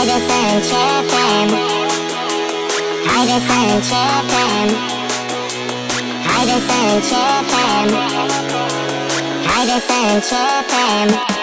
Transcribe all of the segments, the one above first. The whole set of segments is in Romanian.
Haide să începem Haide să începem Haide să începem Haide să începem Scrie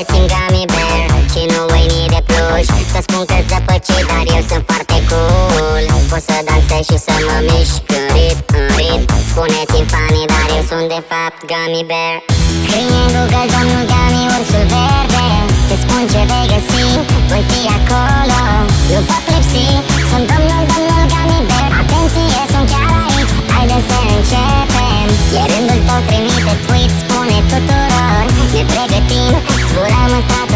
Spuneți-mi Gummy Bear. Și nu uini de pluș. Să spun că zăpăcit, dar eu sunt foarte cool. Pot să dansez și să mă mișc în rit, în rit. Spuneți-mi funny, dar eu sunt de fapt Gummy Bear. Scrie în Google domnul Gummy ursul zburăm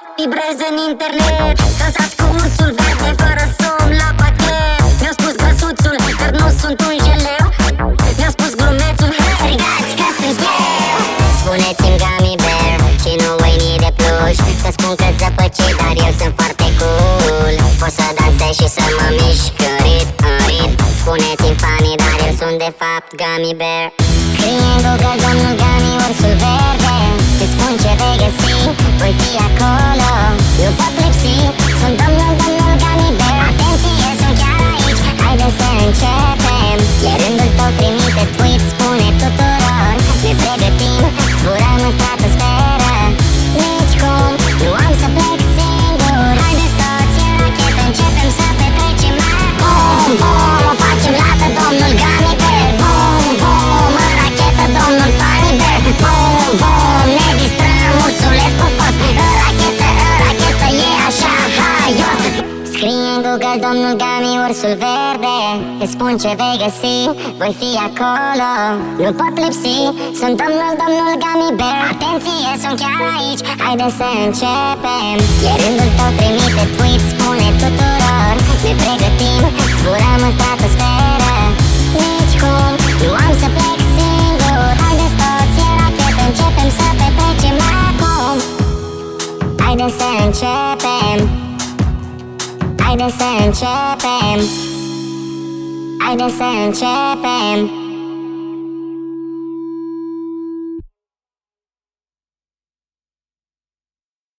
să vibreze în internet. Dansați cu ursul verde fără somn la pachet. Mi-a spus grăsuțul, dar nu sunt un jeleu Mi-a spus glumețul, Strigați că sunt eu. Spuneți-mi Gummy Bear Și nu uini de pluș. Să spun că zăpăcit, dar eu sunt foarte cool. Pot să dansez și să mă mișc în rit, în rit. Spuneți-mi funny, dar eu sunt de fapt Gummy Bear. Scrie în Google domnul Gummy ursul verde. Te spun ce vei găsi, voi fi acolo Scrie în Google domnul Gummy ursul verde Te spun ce vei găsi, voi fi acolo. Nu pot lipsi, sunt domnul, domnul Gummy Bear Atenție, sunt chiar aici, haide să începem. E rândul tău, trimite tweet, spune tuturor. Ne pregătim, zburăm în stratosferă. Nici cum, nu am să plec singur. Haideți toți în rachetă, începem să petrecem acum. Haide să începem Haide să începem Haide să începem